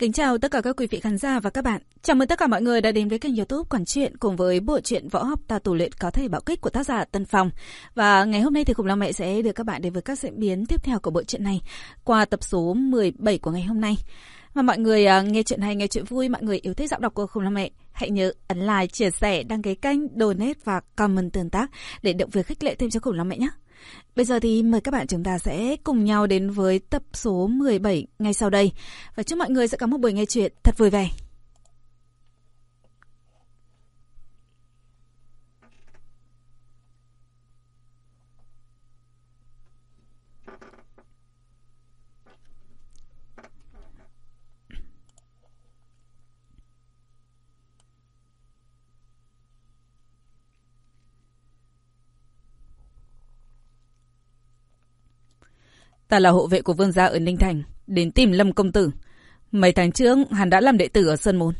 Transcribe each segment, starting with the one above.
kính chào tất cả các quý vị khán giả và các bạn. Chào mừng tất cả mọi người đã đến với kênh youtube Quản truyện cùng với bộ truyện Võ học ta tù luyện có thể bảo kích của tác giả Tân Phong. Và ngày hôm nay thì Khủng Long Mẹ sẽ đưa các bạn đến với các diễn biến tiếp theo của bộ truyện này qua tập số 17 của ngày hôm nay. Và mọi người uh, nghe chuyện hay, nghe chuyện vui, mọi người yêu thích giọng đọc của Khủng Long Mẹ, hãy nhớ ấn like, chia sẻ, đăng ký kênh, donate và comment tương tác để động viên khích lệ thêm cho Khủng Long Mẹ nhé. Bây giờ thì mời các bạn chúng ta sẽ cùng nhau đến với tập số 17 ngay sau đây. Và chúc mọi người sẽ có một buổi nghe chuyện thật vui vẻ. Ta là hộ vệ của vương gia ở Ninh Thành, đến tìm Lâm Công Tử. Mấy tháng trước, hắn đã làm đệ tử ở Sơn Môn.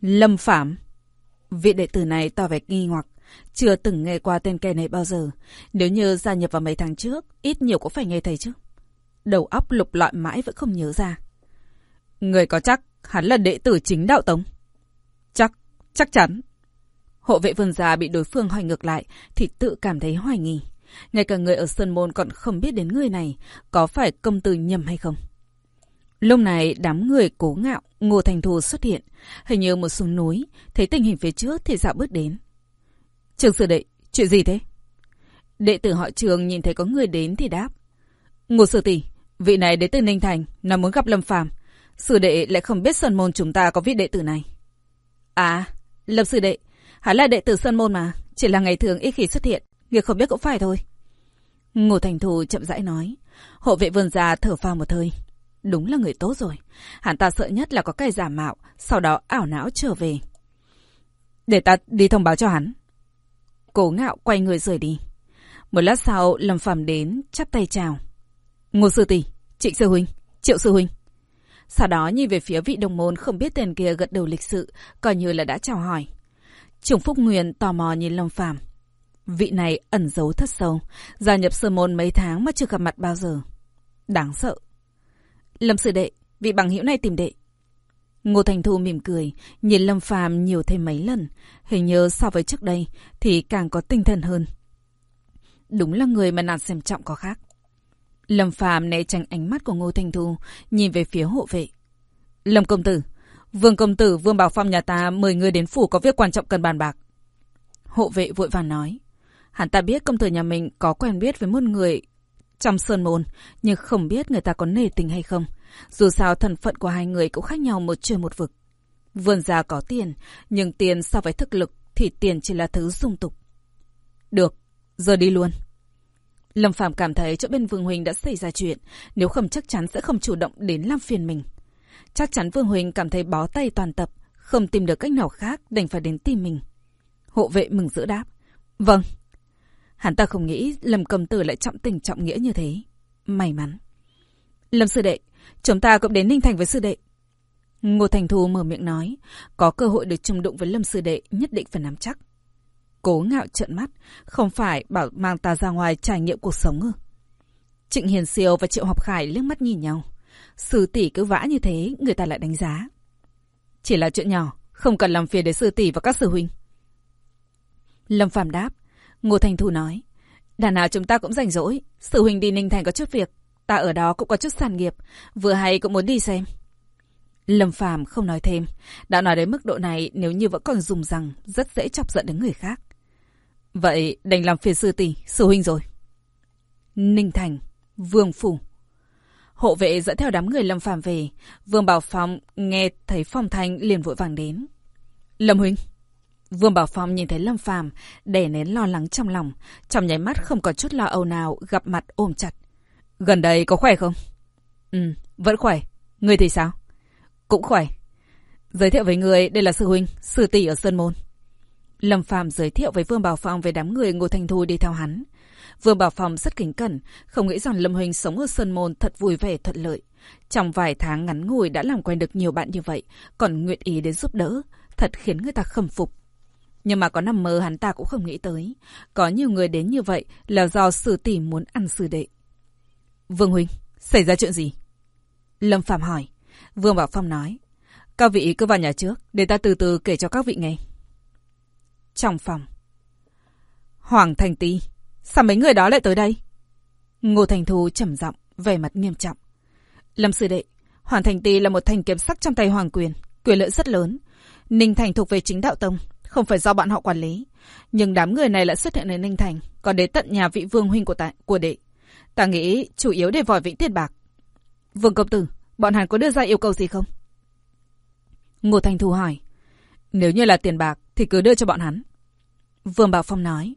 Lâm Phạm. Vị đệ tử này tỏ vẻ nghi hoặc, chưa từng nghe qua tên kẻ này bao giờ. Nếu như gia nhập vào mấy tháng trước, ít nhiều cũng phải nghe thầy chứ. Đầu óc lục lọi mãi vẫn không nhớ ra. Người có chắc hắn là đệ tử chính đạo tống. Chắc, chắc chắn. Hộ vệ vương gia bị đối phương hỏi ngược lại thì tự cảm thấy hoài nghi. Ngay cả người ở Sơn Môn còn không biết đến người này, có phải công tử nhầm hay không? Lúc này đám người cố ngạo, Ngô Thành Thù xuất hiện, hình như một xuống núi, thấy tình hình phía trước thì dạo bước đến. Trường sư đệ, chuyện gì thế? Đệ tử họ trường nhìn thấy có người đến thì đáp. Ngô sư tỷ, vị này đến từ Ninh Thành, nó muốn gặp Lâm Phàm. Sư đệ lại không biết Sơn Môn chúng ta có vị đệ tử này. À, Lâm sư đệ, hắn là đệ tử Sơn Môn mà, chỉ là ngày thường ít khi xuất hiện. Việc không biết cũng phải thôi. Ngô Thành Thù chậm rãi nói. Hộ vệ vườn già thở phào một hơi. Đúng là người tốt rồi. Hắn ta sợ nhất là có cái giả mạo, sau đó ảo não trở về. Để ta đi thông báo cho hắn. Cố ngạo quay người rời đi. Một lát sau, Lâm Phàm đến, chắp tay chào. Ngô Sư Tỷ, Trịnh Sư Huynh, Triệu Sư Huynh. Sau đó nhìn về phía vị đồng môn không biết tên kia gật đầu lịch sự, coi như là đã chào hỏi. Trường Phúc Nguyên tò mò nhìn Lâm Phàm Vị này ẩn giấu thất sâu, gia nhập sơ môn mấy tháng mà chưa gặp mặt bao giờ. Đáng sợ. Lâm sư đệ, vị bằng hữu này tìm đệ. Ngô Thành Thu mỉm cười, nhìn Lâm Phàm nhiều thêm mấy lần, hình như so với trước đây thì càng có tinh thần hơn. Đúng là người mà nàng xem trọng có khác. Lâm Phàm né tránh ánh mắt của Ngô Thành Thu, nhìn về phía hộ vệ. Lâm công tử, Vương công tử Vương Bảo Phong nhà ta mời người đến phủ có việc quan trọng cần bàn bạc. Hộ vệ vội vàng nói. Hắn ta biết công tử nhà mình có quen biết với một người trong sơn môn, nhưng không biết người ta có nề tình hay không. Dù sao thân phận của hai người cũng khác nhau một trời một vực. Vườn già có tiền, nhưng tiền so với thực lực thì tiền chỉ là thứ dung tục. Được, giờ đi luôn. Lâm Phạm cảm thấy chỗ bên Vương Huỳnh đã xảy ra chuyện, nếu không chắc chắn sẽ không chủ động đến làm phiền mình. Chắc chắn Vương Huỳnh cảm thấy bó tay toàn tập, không tìm được cách nào khác đành phải đến tìm mình. Hộ vệ mừng giữ đáp. Vâng. Hắn ta không nghĩ Lâm cầm Tử lại trọng tình trọng nghĩa như thế. May mắn. Lâm Sư Đệ, chúng ta cũng đến Ninh Thành với Sư Đệ. Ngô Thành Thu mở miệng nói, có cơ hội được chung đụng với Lâm Sư Đệ nhất định phải nắm chắc. Cố ngạo trợn mắt, không phải bảo mang ta ra ngoài trải nghiệm cuộc sống ư. Trịnh Hiền Siêu và Triệu Học Khải liếc mắt nhìn nhau. Sư tỷ cứ vã như thế, người ta lại đánh giá. Chỉ là chuyện nhỏ, không cần làm phiền đến sư tỷ và các sư huynh. Lâm Phạm đáp, Ngô Thành Thu nói, đàn nào chúng ta cũng rảnh rỗi, sự huynh đi Ninh Thành có chút việc, ta ở đó cũng có chút sản nghiệp, vừa hay cũng muốn đi xem. Lâm Phàm không nói thêm, đã nói đến mức độ này nếu như vẫn còn dùng rằng rất dễ chọc giận đến người khác. Vậy đành làm phiền sư tỷ, sư huynh rồi. Ninh Thành, Vương Phủ. Hộ vệ dẫn theo đám người Lâm Phàm về, Vương Bảo Phong nghe thấy Phong Thanh liền vội vàng đến. Lâm huynh. Vương Bảo Phong nhìn thấy Lâm Phàm, đè nén lo lắng trong lòng, trong nháy mắt không có chút lo âu nào, gặp mặt ôm chặt. Gần đây có khỏe không? Ừ, vẫn khỏe. Người thì sao? Cũng khỏe. Giới thiệu với người, đây là sư huynh, sư tỷ ở Sơn Môn. Lâm Phàm giới thiệu với Vương Bảo Phong về đám người Ngô Thành Thu đi theo hắn. Vương Bảo Phong rất kính cẩn, không nghĩ rằng Lâm Huynh sống ở Sơn Môn thật vui vẻ thuận lợi. Trong vài tháng ngắn ngủi đã làm quen được nhiều bạn như vậy, còn nguyện ý đến giúp đỡ, thật khiến người ta khâm phục. Nhưng mà có nằm mơ hắn ta cũng không nghĩ tới. Có nhiều người đến như vậy là do sử tỷ muốn ăn sư đệ. Vương Huynh, xảy ra chuyện gì? Lâm Phạm hỏi. Vương Bảo Phong nói. Các vị cứ vào nhà trước, để ta từ từ kể cho các vị nghe. Trong phòng. Hoàng Thành Ti, sao mấy người đó lại tới đây? Ngô Thành Thu trầm giọng, vẻ mặt nghiêm trọng. Lâm sư đệ, Hoàng Thành Ti là một thành kiếm sắc trong tay Hoàng Quyền, quyền lợi rất lớn. Ninh Thành thuộc về chính đạo tông, không phải do bọn họ quản lý. Nhưng đám người này lại xuất hiện ở Ninh Thành, còn đến tận nhà vị vương huynh của ta, của đệ. Ta nghĩ chủ yếu để vòi vĩnh tiền bạc. Vương công tử, bọn hắn có đưa ra yêu cầu gì không? Ngô Thành Thu hỏi. Nếu như là tiền bạc thì cứ đưa cho bọn hắn. Vương Bảo Phong nói.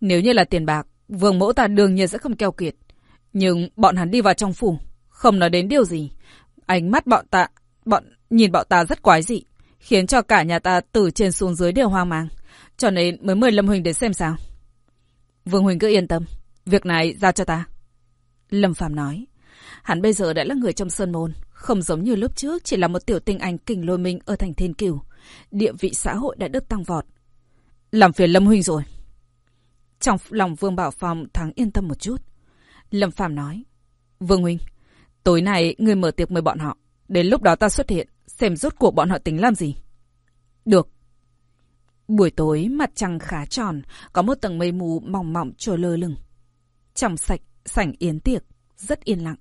Nếu như là tiền bạc, Vương mẫu ta đương nhiên sẽ không keo kiệt. Nhưng bọn hắn đi vào trong phủ, không nói đến điều gì. Ánh mắt bọn ta, bọn nhìn bọn ta rất quái dị, khiến cho cả nhà ta từ trên xuống dưới đều hoang mang. Cho nên mới mời Lâm Huỳnh đến xem sao. Vương Huỳnh cứ yên tâm, việc này giao cho ta. Lâm Phạm nói. Hắn bây giờ đã là người trong Sơn Môn, không giống như lúc trước chỉ là một tiểu tinh anh kình lôi minh ở thành Thiên Cửu. Địa vị xã hội đã được tăng vọt. Làm phiền Lâm Huỳnh rồi. Trong lòng Vương Bảo Phong thắng yên tâm một chút. Lâm Phạm nói. Vương Huỳnh, tối nay người mở tiệc mời bọn họ. Đến lúc đó ta xuất hiện, xem rốt cuộc bọn họ tính làm gì. Được. Buổi tối mặt trăng khá tròn, có một tầng mây mù mỏng mỏng trôi lơ lửng. Trong sạch, sảnh yến tiệc, rất yên lặng.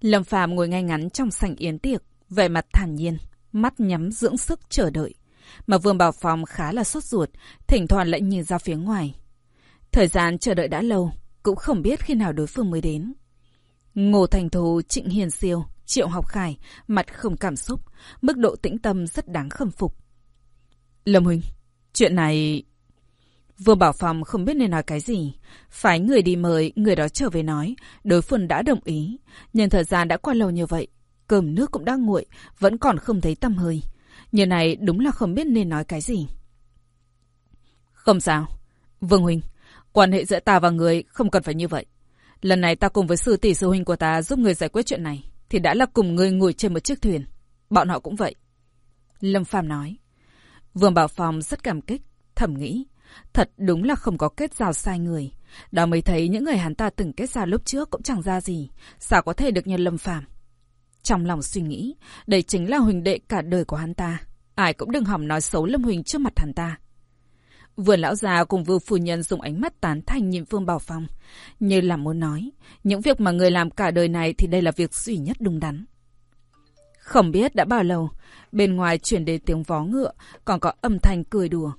Lâm Phàm ngồi ngay ngắn trong sảnh yến tiệc, vẻ mặt thản nhiên, mắt nhắm dưỡng sức chờ đợi. Mà Vương Bảo Phong khá là sốt ruột, thỉnh thoảng lại nhìn ra phía ngoài. Thời gian chờ đợi đã lâu, cũng không biết khi nào đối phương mới đến. Ngô Thành Thù, Trịnh Hiền Siêu, Triệu Học Khải, mặt không cảm xúc, mức độ tĩnh tâm rất đáng khâm phục. Lâm Huynh, chuyện này... Vương Bảo phòng không biết nên nói cái gì. Phái người đi mời, người đó trở về nói, đối phương đã đồng ý. Nhưng thời gian đã qua lâu như vậy, cơm nước cũng đã nguội, vẫn còn không thấy tâm hơi. Như này đúng là không biết nên nói cái gì. Không sao. Vương Huynh, quan hệ giữa ta và người không cần phải như vậy. Lần này ta cùng với sư tỷ sư huynh của ta giúp người giải quyết chuyện này, thì đã là cùng người ngồi trên một chiếc thuyền. Bọn họ cũng vậy. Lâm Phàm nói. Vương Bảo Phong rất cảm kích, thầm nghĩ. Thật đúng là không có kết giao sai người. Đó mới thấy những người hắn ta từng kết giao lúc trước cũng chẳng ra gì. Sao có thể được như Lâm Phàm Trong lòng suy nghĩ, đây chính là huỳnh đệ cả đời của hắn ta. Ai cũng đừng hỏng nói xấu Lâm Huỳnh trước mặt hắn ta. Vừa lão già cùng vừa phu nhân dùng ánh mắt tán thành nhìn Vương Bảo Phong. Như là muốn nói, những việc mà người làm cả đời này thì đây là việc duy nhất đúng đắn. Không biết đã bao lâu, bên ngoài chuyển đến tiếng vó ngựa, còn có âm thanh cười đùa.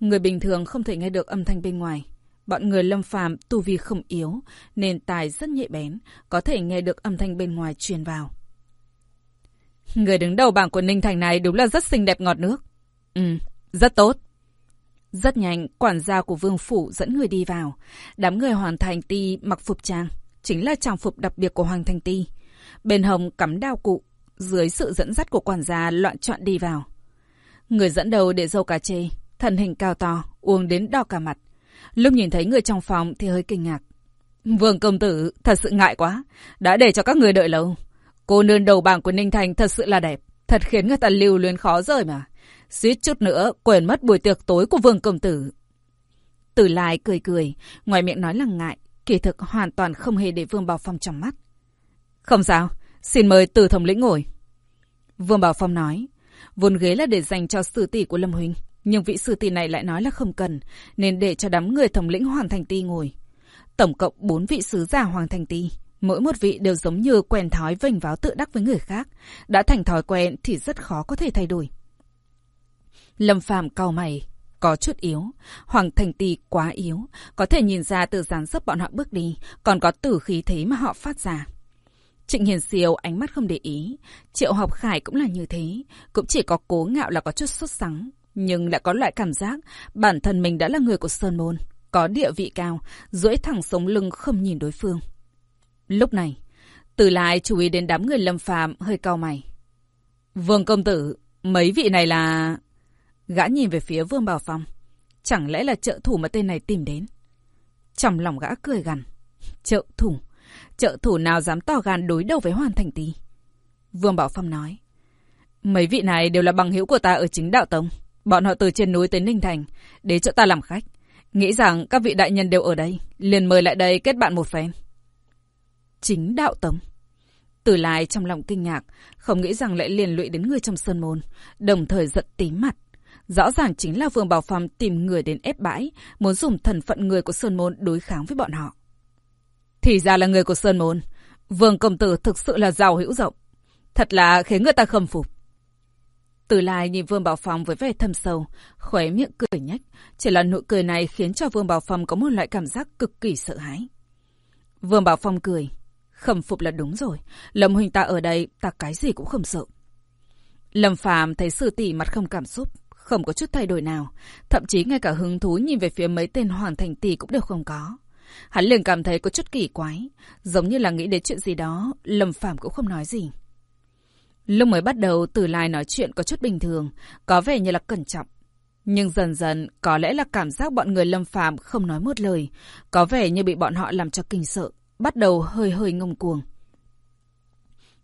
Người bình thường không thể nghe được âm thanh bên ngoài. Bọn người lâm phàm tu vi không yếu, nên tài rất nhạy bén, có thể nghe được âm thanh bên ngoài truyền vào. Người đứng đầu bảng của Ninh Thành này đúng là rất xinh đẹp ngọt nước. Ừ, rất tốt. Rất nhanh, quản gia của Vương Phủ dẫn người đi vào. Đám người Hoàng Thành Ti mặc phục trang, chính là trang phục đặc biệt của Hoàng Thành Ti. Bên hồng cắm đao cụ, dưới sự dẫn dắt của quản gia loạn chọn đi vào. Người dẫn đầu để dâu cà chê, thân hình cao to, uống đến đỏ cả mặt. Lúc nhìn thấy người trong phòng thì hơi kinh ngạc. Vương công tử, thật sự ngại quá, đã để cho các người đợi lâu. Cô nương đầu bảng của Ninh Thành thật sự là đẹp, thật khiến người ta lưu luyến khó rời mà. Suýt chút nữa, quên mất buổi tiệc tối của Vương công tử. Tử Lai cười cười, ngoài miệng nói là ngại, kỳ thực hoàn toàn không hề để Vương Bảo Phong trong mắt. Không sao, xin mời Tử Thống lĩnh ngồi. Vương Bảo Phong nói, vốn ghế là để dành cho sư tỷ của Lâm Huynh, nhưng vị sư tỷ này lại nói là không cần, nên để cho đám người thống lĩnh Hoàng Thành Ti ngồi. Tổng cộng bốn vị sứ giả Hoàng Thành Ti, mỗi một vị đều giống như quen thói vênh váo tự đắc với người khác, đã thành thói quen thì rất khó có thể thay đổi. Lâm Phàm cau mày, có chút yếu. Hoàng Thành Ti quá yếu, có thể nhìn ra từ dáng dấp bọn họ bước đi, còn có tử khí thế mà họ phát ra. Trịnh Hiền Siêu ánh mắt không để ý, Triệu Học Khải cũng là như thế, cũng chỉ có cố ngạo là có chút xuất sắng, nhưng lại có loại cảm giác bản thân mình đã là người của Sơn Môn, có địa vị cao, duỗi thẳng sống lưng không nhìn đối phương. Lúc này, Từ lại chú ý đến đám người lâm phàm hơi cao mày. Vương công tử, mấy vị này là... Gã nhìn về phía Vương Bảo Phong. Chẳng lẽ là trợ thủ mà tên này tìm đến? Trong lòng gã cười gằn. Trợ thủ? Trợ thủ nào dám to gan đối đầu với Hoàn Thành Tý? Vương Bảo Phong nói. Mấy vị này đều là bằng hữu của ta ở chính đạo tông. Bọn họ từ trên núi tới Ninh Thành, đến chỗ ta làm khách. Nghĩ rằng các vị đại nhân đều ở đây, liền mời lại đây kết bạn một phen. Chính đạo tông. Tử Lai trong lòng kinh ngạc, không nghĩ rằng lại liền lụy đến người trong sơn môn, đồng thời giận tím mặt. Rõ ràng chính là Vương Bảo Phong tìm người đến ép bãi, muốn dùng thần phận người của Sơn Môn đối kháng với bọn họ. Thì ra là người của Sơn Môn. Vương Công Tử thực sự là giàu hữu rộng. Thật là khiến người ta khâm phục. Từ lai nhìn Vương Bảo Phong với vẻ thâm sâu, khóe miệng cười nhách. Chỉ là nụ cười này khiến cho Vương Bảo Phong có một loại cảm giác cực kỳ sợ hãi. Vương Bảo Phong cười. Khâm phục là đúng rồi. Lâm huynh ta ở đây, ta cái gì cũng không sợ. Lâm Phàm thấy sư tỷ mặt không cảm xúc, không có chút thay đổi nào. Thậm chí ngay cả hứng thú nhìn về phía mấy tên hoàng thành tỷ cũng đều không có. Hắn liền cảm thấy có chút kỳ quái, giống như là nghĩ đến chuyện gì đó, Lâm Phàm cũng không nói gì. Lúc mới bắt đầu, Tử Lai nói chuyện có chút bình thường, có vẻ như là cẩn trọng. Nhưng dần dần, có lẽ là cảm giác bọn người Lâm Phàm không nói một lời, có vẻ như bị bọn họ làm cho kinh sợ, bắt đầu hơi hơi ngông cuồng.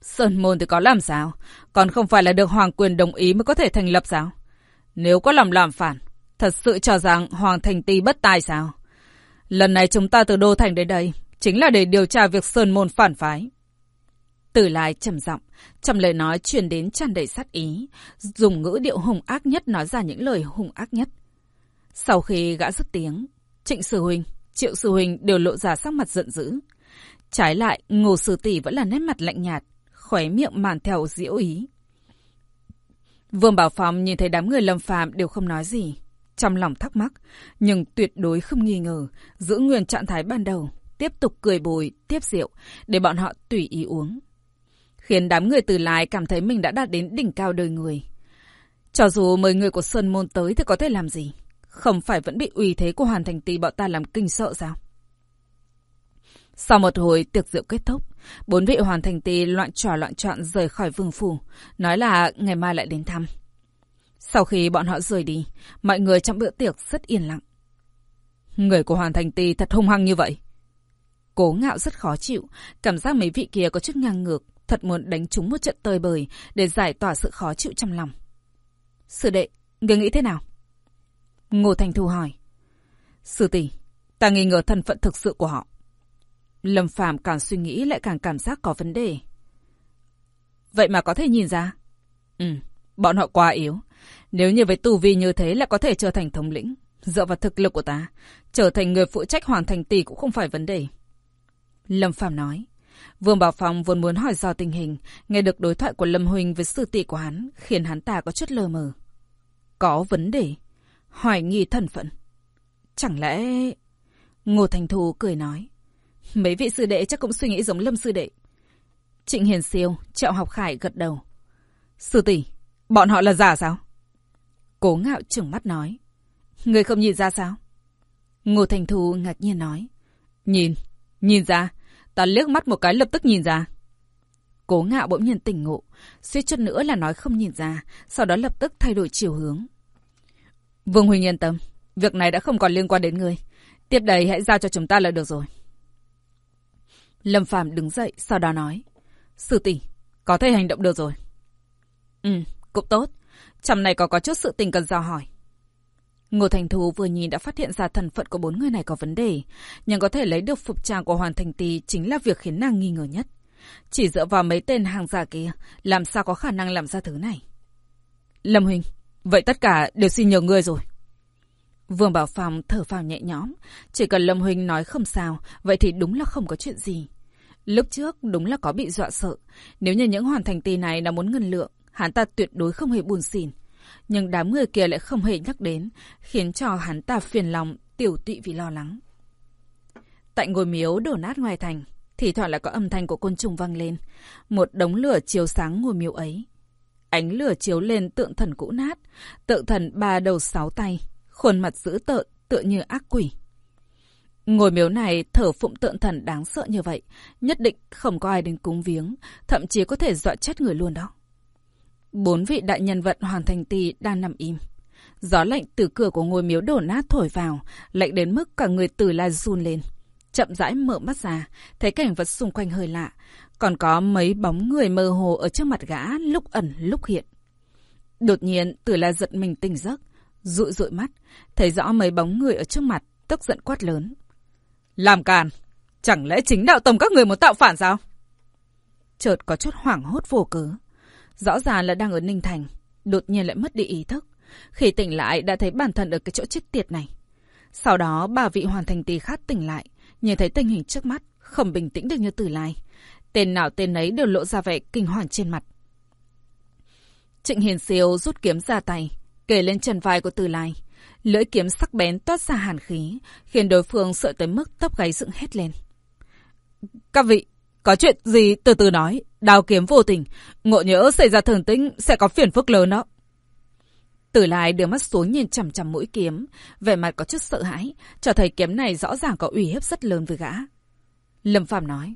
Sơn môn thì có làm sao? Còn không phải là được hoàng quyền đồng ý mới có thể thành lập sao? Nếu có lòng làm phản, thật sự cho rằng Hoàng Thành Ti bất tài sao? Lần này chúng ta từ Đô Thành đến đây, chính là để điều tra việc Sơn Môn phản phái. Tử Lai trầm giọng, trong lời nói truyền đến tràn đầy sát ý, dùng ngữ điệu hùng ác nhất nói ra những lời hùng ác nhất. Sau khi gã dứt tiếng, Trịnh Sư Huynh, Triệu Sư Huynh đều lộ ra sắc mặt giận dữ. Trái lại, Ngô Sư Tỷ vẫn là nét mặt lạnh nhạt, khóe miệng màn theo diễu ý. Vương Bảo Phong nhìn thấy đám người lâm phàm đều không nói gì. Trong lòng thắc mắc, nhưng tuyệt đối không nghi ngờ, giữ nguyên trạng thái ban đầu, tiếp tục cười bồi, tiếp rượu, để bọn họ tùy ý uống. Khiến đám người từ lái cảm thấy mình đã đạt đến đỉnh cao đời người. Cho dù mời người của Sơn Môn tới thì có thể làm gì? Không phải vẫn bị uy thế của Hoàn Thành Tì bọn ta làm kinh sợ sao? Sau một hồi tiệc rượu kết thúc, bốn vị hoàn thành tì loạn trò loạn trọn rời khỏi vương phủ, nói là ngày mai lại đến thăm. Sau khi bọn họ rời đi, mọi người trong bữa tiệc rất yên lặng. Người của hoàn thành tì thật hung hăng như vậy. Cố ngạo rất khó chịu, cảm giác mấy vị kia có chút ngang ngược, thật muốn đánh chúng một trận tơi bời để giải tỏa sự khó chịu trong lòng. Sư đệ, người nghĩ thế nào? Ngô Thành Thu hỏi. Sư tỷ, ta nghi ngờ thân phận thực sự của họ. Lâm Phàm càng suy nghĩ lại càng cảm giác có vấn đề. Vậy mà có thể nhìn ra. Ừ, bọn họ quá yếu. Nếu như với tù vi như thế là có thể trở thành thống lĩnh. Dựa vào thực lực của ta, trở thành người phụ trách hoàn thành tỷ cũng không phải vấn đề. Lâm Phàm nói. Vương Bảo Phong vốn muốn hỏi do tình hình, nghe được đối thoại của Lâm Huỳnh với sư tỷ của hắn, khiến hắn ta có chút lờ mờ. Có vấn đề? Hoài nghi thân phận. Chẳng lẽ... Ngô Thành Thù cười nói. Mấy vị sư đệ chắc cũng suy nghĩ giống Lâm sư đệ. Trịnh Hiền Siêu, Triệu Học Khải gật đầu. Sư tỷ, bọn họ là giả sao? Cố ngạo trừng mắt nói. Người không nhìn ra sao? Ngô Thành Thu ngạc nhiên nói. Nhìn, nhìn ra. Ta liếc mắt một cái lập tức nhìn ra. Cố ngạo bỗng nhiên tỉnh ngộ. Suýt chút nữa là nói không nhìn ra. Sau đó lập tức thay đổi chiều hướng. Vương Huỳnh yên tâm. Việc này đã không còn liên quan đến người. Tiếp đây hãy giao cho chúng ta là được rồi. Lâm Phàm đứng dậy, sau đó nói. Sư tỷ, có thể hành động được rồi. Ừ, cũng tốt. Trong này có có chút sự tình cần dò hỏi. Ngô Thành Thù vừa nhìn đã phát hiện ra thân phận của bốn người này có vấn đề, nhưng có thể lấy được phục trang của Hoàng Thành Tì chính là việc khiến nàng nghi ngờ nhất. Chỉ dựa vào mấy tên hàng giả kia, làm sao có khả năng làm ra thứ này? Lâm Huỳnh, vậy tất cả đều xin nhờ ngươi rồi. Vương Bảo Phong thở phào nhẹ nhõm, chỉ cần Lâm Huỳnh nói không sao, vậy thì đúng là không có chuyện gì. Lúc trước đúng là có bị dọa sợ. Nếu như những hoàn thành tì này là muốn ngân lượng, hắn ta tuyệt đối không hề buồn xỉn. Nhưng đám người kia lại không hề nhắc đến, khiến cho hắn ta phiền lòng, tiểu tụy vì lo lắng. Tại ngôi miếu đổ nát ngoài thành, thì thoảng lại có âm thanh của côn trùng vang lên. Một đống lửa chiếu sáng ngôi miếu ấy. Ánh lửa chiếu lên tượng thần cũ nát, tượng thần ba đầu sáu tay, khuôn mặt dữ tợn, tựa như ác quỷ. Ngôi miếu này thở phụng tượng thần đáng sợ như vậy, nhất định không có ai đến cúng viếng, thậm chí có thể dọa chết người luôn đó. Bốn vị đại nhân vật hoàn thành tì đang nằm im. Gió lạnh từ cửa của ngôi miếu đổ nát thổi vào, lạnh đến mức cả người từ la run lên. Chậm rãi mở mắt ra, thấy cảnh vật xung quanh hơi lạ, còn có mấy bóng người mơ hồ ở trước mặt gã lúc ẩn lúc hiện. Đột nhiên, Tử La giật mình tỉnh giấc, dụi dụi mắt, thấy rõ mấy bóng người ở trước mặt, tức giận quát lớn. Làm càn! Chẳng lẽ chính đạo tông các người muốn tạo phản sao? chợt có chút hoảng hốt vô cớ. Rõ ràng là đang ở Ninh Thành, đột nhiên lại mất đi ý thức. Khi tỉnh lại đã thấy bản thân ở cái chỗ chết tiệt này. Sau đó bà vị hoàn thành tì khát tỉnh lại, nhìn thấy tình hình trước mắt, không bình tĩnh được như tử lai. Tên nào tên ấy đều lộ ra vẻ kinh hoàng trên mặt. Trịnh Hiền Siêu rút kiếm ra tay, kề lên trần vai của Từ Lai. Lưỡi kiếm sắc bén toát ra hàn khí, khiến đối phương sợ tới mức tóc gáy dựng hết lên. Các vị, có chuyện gì từ từ nói, đào kiếm vô tình, ngộ nhỡ xảy ra thường tính sẽ có phiền phức lớn đó. Tử Lai đưa mắt xuống nhìn chằm chằm mũi kiếm, vẻ mặt có chút sợ hãi, cho thấy kiếm này rõ ràng có uy hiếp rất lớn với gã. Lâm Phàm nói,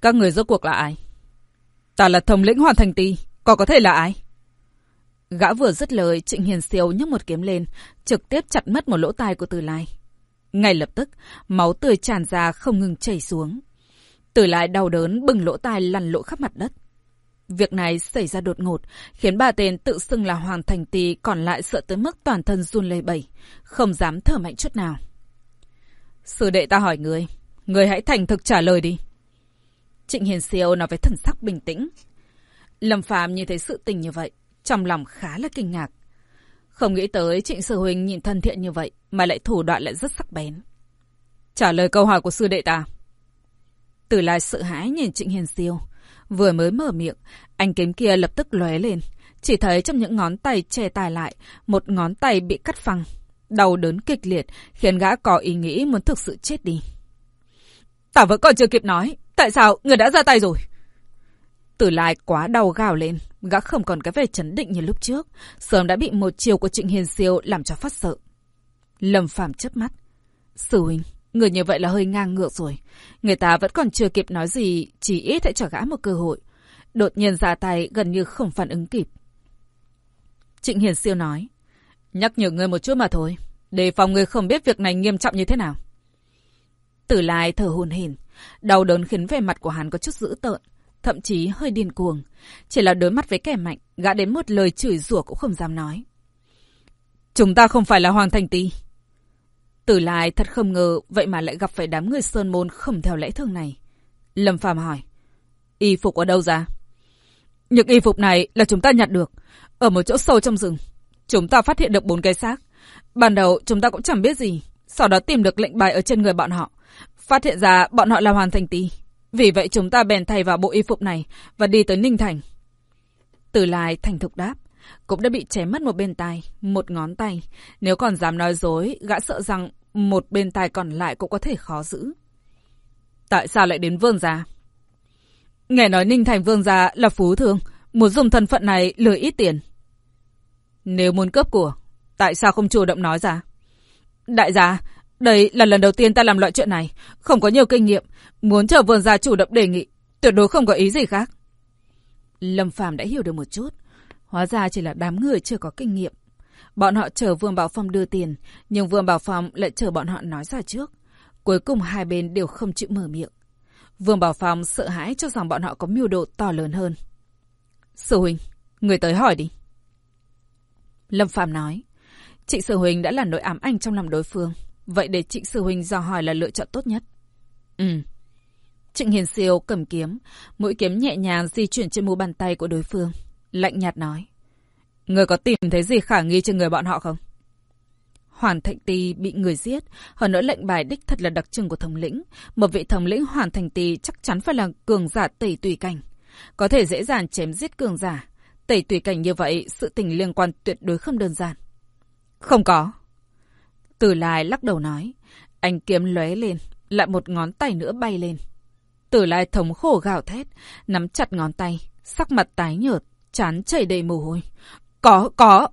các người rốt cuộc là ai? Ta là thống lĩnh hoàn thành ti, còn có thể là ai? Gã vừa dứt lời, Trịnh Hiền Siêu nhấc một kiếm lên, trực tiếp chặt mất một lỗ tai của Từ Lai. Ngay lập tức, máu tươi tràn ra không ngừng chảy xuống. Từ Lai đau đớn bừng lỗ tai lăn lỗ khắp mặt đất. Việc này xảy ra đột ngột, khiến ba tên tự xưng là Hoàng Thành Tì còn lại sợ tới mức toàn thân run lẩy bẩy, không dám thở mạnh chút nào. Sư đệ ta hỏi người, người hãy thành thực trả lời đi. Trịnh Hiền Siêu nói với thần sắc bình tĩnh. Lâm Phàm nhìn thấy sự tình như vậy, trong lòng khá là kinh ngạc. Không nghĩ tới Trịnh Sư Huynh nhìn thân thiện như vậy mà lại thủ đoạn lại rất sắc bén. Trả lời câu hỏi của sư đệ ta. Tử Lai sợ hãi nhìn Trịnh Hiền Siêu. Vừa mới mở miệng, anh kiếm kia lập tức lóe lên. Chỉ thấy trong những ngón tay che tài lại, một ngón tay bị cắt phăng. Đau đớn kịch liệt, khiến gã có ý nghĩ muốn thực sự chết đi. Ta vẫn còn chưa kịp nói, tại sao người đã ra tay rồi? Tử Lai quá đau gào lên, gã không còn cái vẻ chấn định như lúc trước, sớm đã bị một chiều của Trịnh Hiền Siêu làm cho phát sợ. Lâm Phàm chớp mắt. Sư huynh, người như vậy là hơi ngang ngược rồi. Người ta vẫn còn chưa kịp nói gì, chỉ ít hãy cho gã một cơ hội. Đột nhiên ra tay gần như không phản ứng kịp. Trịnh Hiền Siêu nói. Nhắc nhở ngươi một chút mà thôi, để phòng ngươi không biết việc này nghiêm trọng như thế nào. Tử Lai thở hồn hển, đau đớn khiến vẻ mặt của hắn có chút dữ tợn thậm chí hơi điên cuồng. Chỉ là đối mắt với kẻ mạnh, gã đến một lời chửi rủa cũng không dám nói. Chúng ta không phải là Hoàng Thành Ti. Tử Lai thật không ngờ vậy mà lại gặp phải đám người Sơn Môn không theo lễ thường này. Lâm Phàm hỏi. Y phục ở đâu ra? Những y phục này là chúng ta nhặt được. Ở một chỗ sâu trong rừng. Chúng ta phát hiện được bốn cái xác. Ban đầu chúng ta cũng chẳng biết gì. Sau đó tìm được lệnh bài ở trên người bọn họ. Phát hiện ra bọn họ là Hoàng Thành Ti. Vì vậy chúng ta bèn thay vào bộ y phục này và đi tới Ninh Thành. Từ Lai thành thục đáp. Cũng đã bị chém mất một bên tay, một ngón tay. Nếu còn dám nói dối, gã sợ rằng một bên tay còn lại cũng có thể khó giữ. Tại sao lại đến vương gia? Nghe nói Ninh Thành vương gia là phú thương, muốn dùng thân phận này lừa ít tiền. Nếu muốn cướp của, tại sao không chủ động nói ra? Đại gia, đây là lần đầu tiên ta làm loại chuyện này, không có nhiều kinh nghiệm, muốn chờ vườn gia chủ động đề nghị, tuyệt đối không có ý gì khác. Lâm Phàm đã hiểu được một chút, hóa ra chỉ là đám người chưa có kinh nghiệm. Bọn họ chờ Vương Bảo Phong đưa tiền, nhưng Vương Bảo Phong lại chờ bọn họ nói ra trước. Cuối cùng hai bên đều không chịu mở miệng. Vương Bảo Phong sợ hãi cho rằng bọn họ có mưu đồ to lớn hơn. Sư Huynh, người tới hỏi đi. Lâm Phàm nói, chị Sư Huynh đã là nỗi ám ảnh trong lòng đối phương. Vậy để Trịnh Sư Huynh dò hỏi là lựa chọn tốt nhất. Ừ. Trịnh Hiền Siêu cầm kiếm, mũi kiếm nhẹ nhàng di chuyển trên mu bàn tay của đối phương. Lạnh nhạt nói. Người có tìm thấy gì khả nghi trên người bọn họ không? Hoàn Thành Tì bị người giết, hơn nữa lệnh bài đích thật là đặc trưng của thống lĩnh. Một vị thống lĩnh Hoàn Thành Tì chắc chắn phải là cường giả tẩy tùy cảnh. Có thể dễ dàng chém giết cường giả. Tẩy tùy cảnh như vậy, sự tình liên quan tuyệt đối không đơn giản. Không có. Tử Lai lắc đầu nói. Anh kiếm lóe lên, lại một ngón tay nữa bay lên. Tử Lai thống khổ gào thét, nắm chặt ngón tay, sắc mặt tái nhợt, chán chảy đầy mồ hôi. Có, có.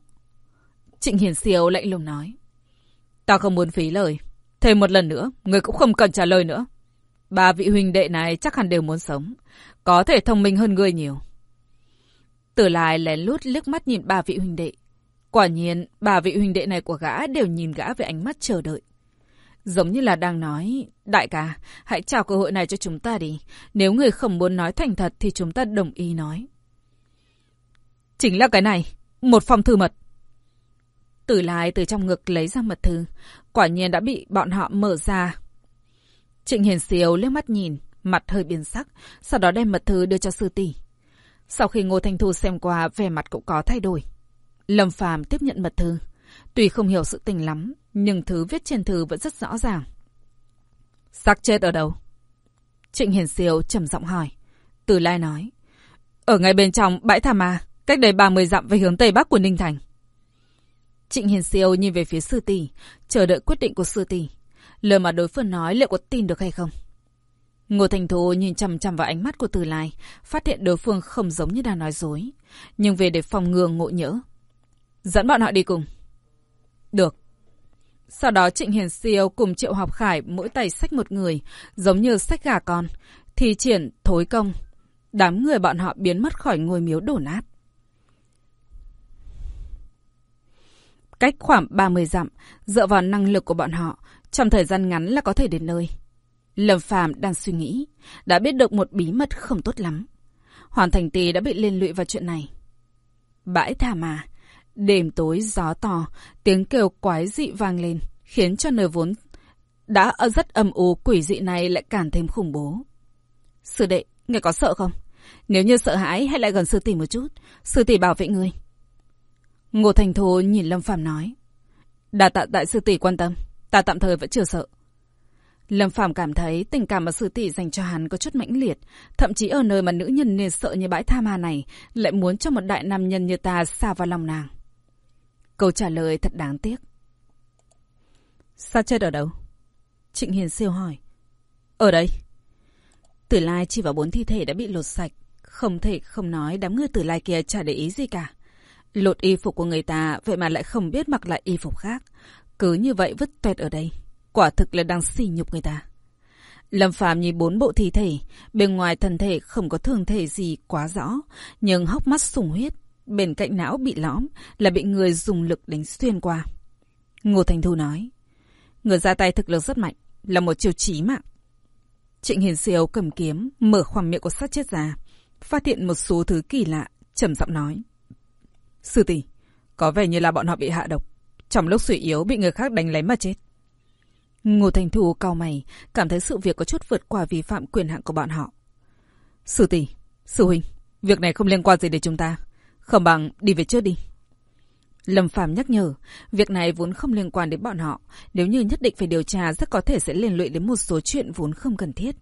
Trịnh Hiền Siêu lạnh lùng nói. Ta không muốn phí lời. Thêm một lần nữa, người cũng không cần trả lời nữa. Ba vị huynh đệ này chắc hẳn đều muốn sống. Có thể thông minh hơn người nhiều. Tử Lai lén lút liếc mắt nhìn ba vị huynh đệ. Quả nhiên, bà vị huynh đệ này của gã đều nhìn gã với ánh mắt chờ đợi. Giống như là đang nói, đại ca, hãy chào cơ hội này cho chúng ta đi. Nếu người không muốn nói thành thật thì chúng ta đồng ý nói. Chính là cái này, một phong thư mật. Tử lái từ trong ngực lấy ra mật thư, quả nhiên đã bị bọn họ mở ra. Trịnh Hiền Siêu liếc mắt nhìn, mặt hơi biến sắc, sau đó đem mật thư đưa cho sư tỷ. Sau khi Ngô Thanh Thu xem qua, vẻ mặt cũng có thay đổi. Lâm Phàm tiếp nhận mật thư. Tuy không hiểu sự tình lắm, nhưng thứ viết trên thư vẫn rất rõ ràng. Xác chết ở đâu? Trịnh Hiền Siêu trầm giọng hỏi. Từ Lai nói. Ở ngay bên trong bãi Tha Ma, cách đây 30 dặm về hướng tây bắc của Ninh Thành. Trịnh Hiền Siêu nhìn về phía sư tỷ, chờ đợi quyết định của sư tỷ. Lời mà đối phương nói liệu có tin được hay không? Ngô Thành Thu nhìn chằm chằm vào ánh mắt của Từ Lai, phát hiện đối phương không giống như đang nói dối, nhưng về để phòng ngừa ngộ nhỡ. Dẫn bọn họ đi cùng. Được. Sau đó Trịnh Hiền Siêu cùng Triệu Học Khải mỗi tay sách một người, giống như sách gà con, thì triển thối công. Đám người bọn họ biến mất khỏi ngôi miếu đổ nát. Cách khoảng 30 dặm, dựa vào năng lực của bọn họ, trong thời gian ngắn là có thể đến nơi. Lâm Phàm đang suy nghĩ, đã biết được một bí mật không tốt lắm. Hoàn Thành Tì đã bị liên lụy vào chuyện này. Bãi thả mà, đêm tối gió to, tiếng kêu quái dị vang lên, khiến cho nơi vốn đã rất âm u quỷ dị này lại càng thêm khủng bố. Sư đệ, người có sợ không? Nếu như sợ hãi, hãy lại gần sư tỷ một chút. Sư tỷ bảo vệ người. Ngô Thành Thù nhìn Lâm Phàm nói. Đà tạ đại sư tỷ quan tâm, ta tạm thời vẫn chưa sợ. Lâm Phàm cảm thấy tình cảm mà sư tỷ dành cho hắn có chút mãnh liệt, thậm chí ở nơi mà nữ nhân nên sợ như bãi tha ma này, lại muốn cho một đại nam nhân như ta xa vào lòng nàng. Câu trả lời thật đáng tiếc. Sao chết ở đâu? Trịnh Hiền siêu hỏi. Ở đây. Tử Lai chỉ vào bốn thi thể đã bị lột sạch. Không thể không nói đám người Tử Lai kia chả để ý gì cả. Lột y phục của người ta, vậy mà lại không biết mặc lại y phục khác. Cứ như vậy vứt tuẹt ở đây. Quả thực là đang xỉ nhục người ta. Lâm Phạm nhìn bốn bộ thi thể, bên ngoài thân thể không có thường thể gì quá rõ, nhưng hốc mắt sùng huyết, bên cạnh não bị lõm là bị người dùng lực đánh xuyên qua. Ngô Thành Thu nói, người ra tay thực lực rất mạnh, là một chiêu chí mạng. Trịnh Hiền Siêu cầm kiếm, mở khoang miệng của sát chết ra, phát hiện một số thứ kỳ lạ, trầm giọng nói. Sư tỷ, có vẻ như là bọn họ bị hạ độc. Trong lúc suy yếu bị người khác đánh lấy mà chết. Ngô Thành Thu cau mày, cảm thấy sự việc có chút vượt qua vi phạm quyền hạn của bọn họ. Sư tỷ, sư huynh, việc này không liên quan gì đến chúng ta. Không bằng đi về trước đi. Lâm Phàm nhắc nhở, việc này vốn không liên quan đến bọn họ, nếu như nhất định phải điều tra rất có thể sẽ liên lụy đến một số chuyện vốn không cần thiết.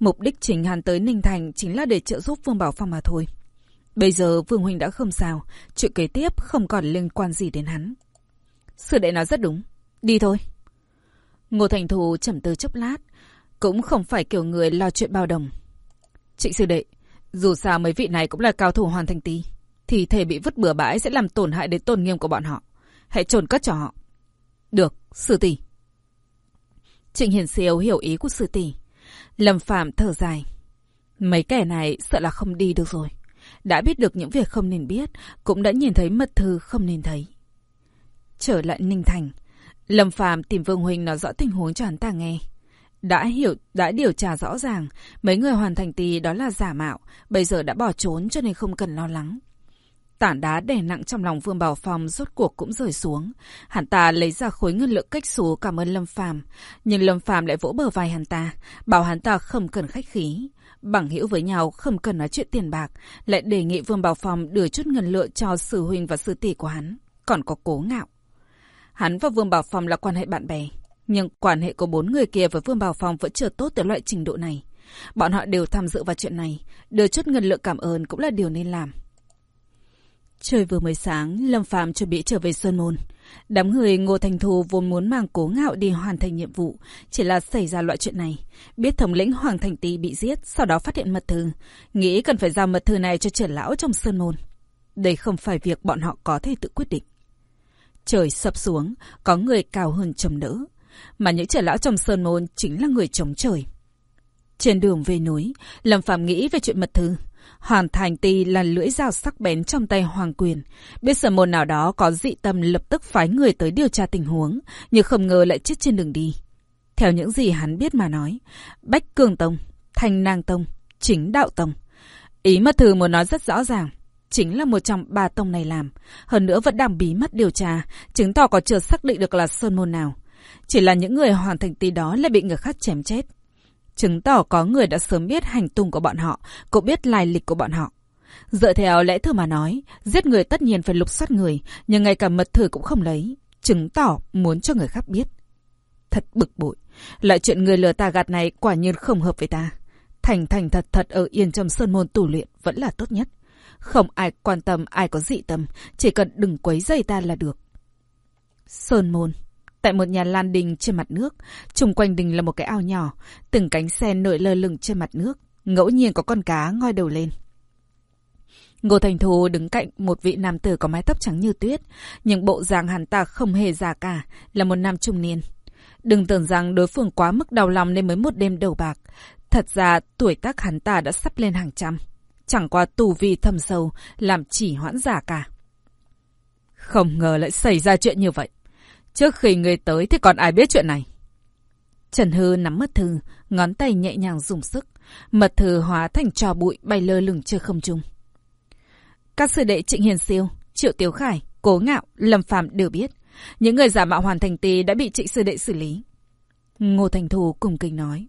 Mục đích chính hắn tới Ninh Thành chính là để trợ giúp Vương Bảo Phong mà thôi. Bây giờ Vương Huynh đã không sao, chuyện kế tiếp không còn liên quan gì đến hắn. Sư đệ nói rất đúng, đi thôi. Ngô Thành Thù chậm tư chốc lát, cũng không phải kiểu người lo chuyện bao đồng. Trịnh sư đệ, dù sao mấy vị này cũng là cao thủ hoàn thành tí, thì thể bị vứt bừa bãi sẽ làm tổn hại đến tôn nghiêm của bọn họ. Hãy trồn cất cho họ. Được, sư tỷ. Trịnh Hiền Siêu hiểu ý của sư tỷ. Lâm Phạm thở dài. Mấy kẻ này sợ là không đi được rồi. Đã biết được những việc không nên biết, cũng đã nhìn thấy mật thư không nên thấy. Trở lại Ninh Thành, Lâm Phạm tìm Vương Huỳnh nói rõ tình huống cho hắn ta nghe. Đã hiểu, đã điều tra rõ ràng, mấy người hoàn thành tì đó là giả mạo, bây giờ đã bỏ trốn cho nên không cần lo lắng. Tảng đá đè nặng trong lòng Vương Bảo Phong rốt cuộc cũng rơi xuống. Hắn ta lấy ra khối ngân lượng cách số cảm ơn Lâm Phàm, nhưng Lâm Phàm lại vỗ bờ vai hắn ta, bảo hắn ta không cần khách khí, bằng hữu với nhau không cần nói chuyện tiền bạc, lại đề nghị Vương Bảo Phong đưa chút ngân lượng cho sư huynh và sư tỷ của hắn, còn có Cố Ngạo. Hắn và Vương Bảo Phong là quan hệ bạn bè, nhưng quan hệ của bốn người kia với Vương Bảo Phong vẫn chưa tốt tới loại trình độ này. Bọn họ đều tham dự vào chuyện này, đưa chút ngân lượng cảm ơn cũng là điều nên làm. Trời vừa mới sáng, Lâm Phạm chuẩn bị trở về Sơn Môn. Đám người Ngô Thành Thù vốn muốn mang cố ngạo đi hoàn thành nhiệm vụ, chỉ là xảy ra loại chuyện này. Biết thống lĩnh Hoàng Thành Tý bị giết, sau đó phát hiện mật thư. Nghĩ cần phải giao mật thư này cho trưởng lão trong Sơn Môn. Đây không phải việc bọn họ có thể tự quyết định. Trời sập xuống, có người cao hơn trầm đỡ. Mà những trưởng lão trong Sơn Môn chính là người chống trời. Trên đường về núi, Lâm Phạm nghĩ về chuyện mật thư. Hoàn thành ti là lưỡi dao sắc bén trong tay Hoàng Quyền. Biết sở môn nào đó có dị tâm lập tức phái người tới điều tra tình huống, nhưng không ngờ lại chết trên đường đi. Theo những gì hắn biết mà nói, Bách Cường Tông, Thanh Nang Tông, Chính Đạo Tông. Ý mật thư muốn nói rất rõ ràng, chính là một trong ba tông này làm. Hơn nữa vẫn đang bí mật điều tra, chứng tỏ có chưa xác định được là sơn môn nào. Chỉ là những người hoàn thành tí đó lại bị người khác chém chết chứng tỏ có người đã sớm biết hành tung của bọn họ, cũng biết lai lịch của bọn họ. Dựa theo lẽ thường mà nói, giết người tất nhiên phải lục soát người, nhưng ngay cả mật thử cũng không lấy, chứng tỏ muốn cho người khác biết. Thật bực bội, loại chuyện người lừa ta gạt này quả nhiên không hợp với ta. Thành thành thật thật ở yên trong sơn môn tù luyện vẫn là tốt nhất. Không ai quan tâm ai có dị tâm, chỉ cần đừng quấy dây ta là được. Sơn môn Tại một nhà lan đình trên mặt nước, chung quanh đình là một cái ao nhỏ, từng cánh sen nổi lơ lửng trên mặt nước, ngẫu nhiên có con cá ngoi đầu lên. Ngô Thành Thù đứng cạnh một vị nam tử có mái tóc trắng như tuyết, nhưng bộ dạng hắn ta không hề già cả, là một nam trung niên. Đừng tưởng rằng đối phương quá mức đau lòng nên mới một đêm đầu bạc. Thật ra tuổi tác hắn ta đã sắp lên hàng trăm. Chẳng qua tù vi thâm sâu, làm chỉ hoãn giả cả. Không ngờ lại xảy ra chuyện như vậy. Trước khi người tới thì còn ai biết chuyện này? Trần Hư nắm mật thư, ngón tay nhẹ nhàng dùng sức. Mật thư hóa thành trò bụi bay lơ lửng trên không trung. Các sư đệ Trịnh Hiền Siêu, Triệu Tiếu Khải, Cố Ngạo, Lâm Phạm đều biết. Những người giả mạo hoàn thành tì đã bị trịnh sư đệ xử lý. Ngô Thành Thù cùng kinh nói.